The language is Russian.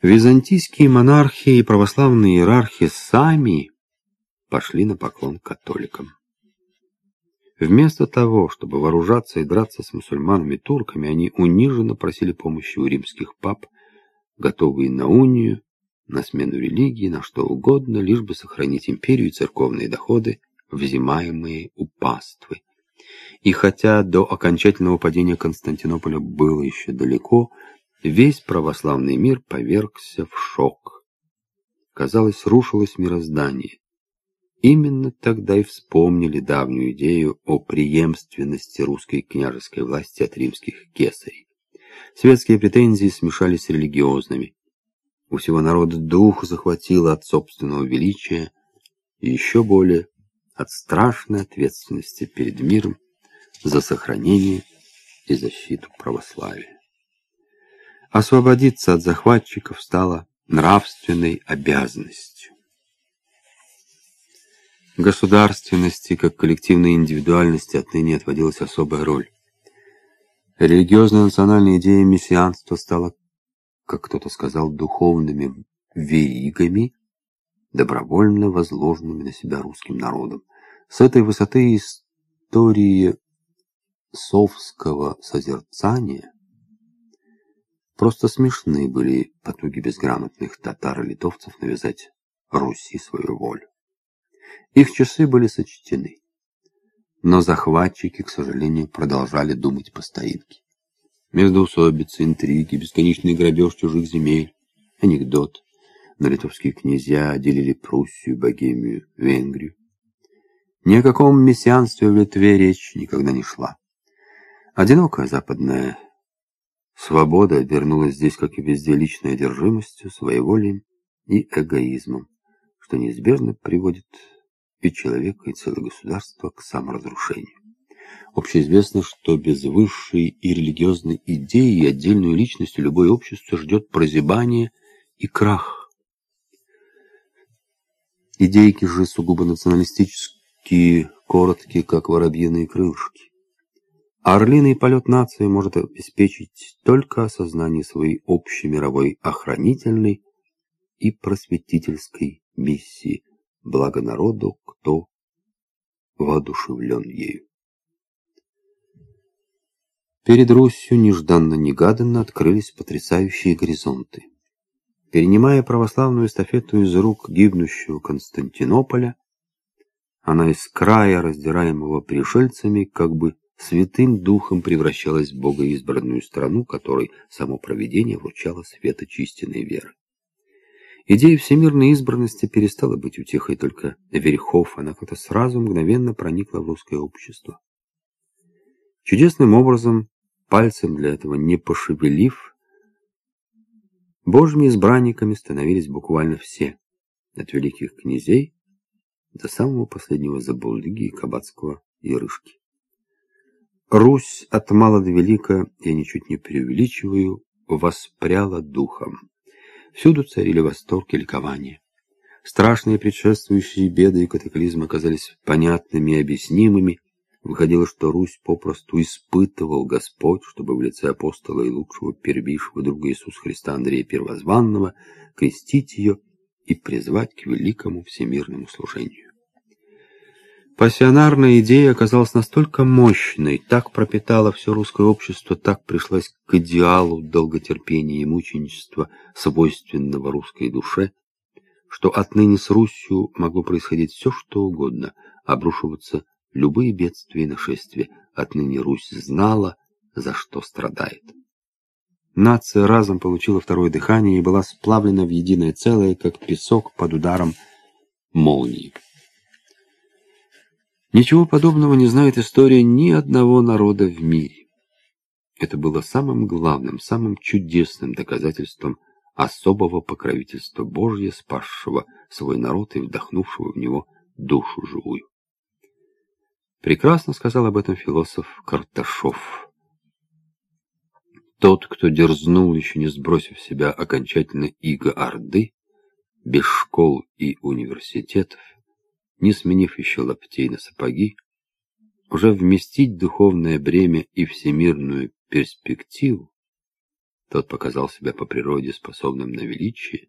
Византийские монархи и православные иерархи сами пошли на поклон католикам. Вместо того, чтобы вооружаться и драться с мусульманами-турками, они униженно просили помощи у римских пап, готовые на унию, на смену религии, на что угодно, лишь бы сохранить империю и церковные доходы, взимаемые у паствы. И хотя до окончательного падения Константинополя было еще далеко, весь православный мир повергся в шок. Казалось, рушилось мироздание. Именно тогда и вспомнили давнюю идею о преемственности русской княжеской власти от римских кесарей. Светские претензии смешались с религиозными. У всего народа дух захватило от собственного величия и еще более от страшной ответственности перед миром за сохранение и защиту православия. Освободиться от захватчиков стало нравственной обязанностью. Государственности, как коллективной индивидуальности, отныне отводилась особая роль. Религиозная национальная идея мессианства стала, как кто-то сказал, духовными веригами, добровольно возложенными на себя русским народом. С этой высоты истории совского созерцания просто смешны были потуги безграмотных татар и литовцев навязать Руси свою волю. Их часы были сочтены. Но захватчики, к сожалению, продолжали думать по стоинке. Междоусобицы, интриги, бесконечный грабеж чужих земель, анекдот. На литовские князья делили Пруссию, Богемию, Венгрию. Ни о каком мессианстве в Литве речь никогда не шла. Одинокая западная свобода вернулась здесь, как и везде, личной одержимостью, своеволием и эгоизмом, что неизбежно приводит и человека, и целое государство к саморазрушению. Общеизвестно, что без высшей и религиозной идеи и отдельную личностью любое общество ждет прозябание и крах. Идейки же сугубо националистические, короткие, как воробьиные крылышки. Орлиный полет нации может обеспечить только осознание своей общей мировой охранительной и просветительской миссии, благо народу, кто воодушевлен ею. Перед Русью нежданно-негаданно открылись потрясающие горизонты. Перенимая православную эстафету из рук гибнущего Константинополя, она из края, раздираемого пришельцами, как бы святым духом превращалась в богоизбранную страну, которой само провидение вручало света чистенной веры. Идея всемирной избранности перестала быть утехой только верхов, она как-то сразу мгновенно проникла в русское общество. Чудесным образом, пальцем для этого не пошевелив, божьими избранниками становились буквально все, от великих князей до самого последнего забулдыги и кабацкого ярышки. Русь от мала до велика, я ничуть не преувеличиваю, воспряла духом. Всюду царили восторг и ликование. Страшные предшествующие беды и катаклизмы оказались понятными и объяснимыми. Выходило, что Русь попросту испытывал Господь, чтобы в лице апостола и лучшего первейшего друга Иисуса Христа Андрея Первозванного крестить ее и призвать к великому всемирному служению. Пассионарная идея оказалась настолько мощной, так пропитала все русское общество, так пришлась к идеалу долготерпения и мученичества, свойственного русской душе, что отныне с Русью могло происходить все, что угодно, обрушиваться любые бедствия и нашествия. Отныне Русь знала, за что страдает. Нация разом получила второе дыхание и была сплавлена в единое целое, как песок под ударом молнии. Ничего подобного не знает история ни одного народа в мире. Это было самым главным, самым чудесным доказательством особого покровительства Божья, спасшего свой народ и вдохнувшего в него душу живую. Прекрасно сказал об этом философ Карташов. Тот, кто дерзнул, еще не сбросив себя окончательно иго Орды, без школ и университетов, не сменив еще лаптей на сапоги, уже вместить духовное бремя и всемирную перспективу Тот показал себя по природе способным на величие,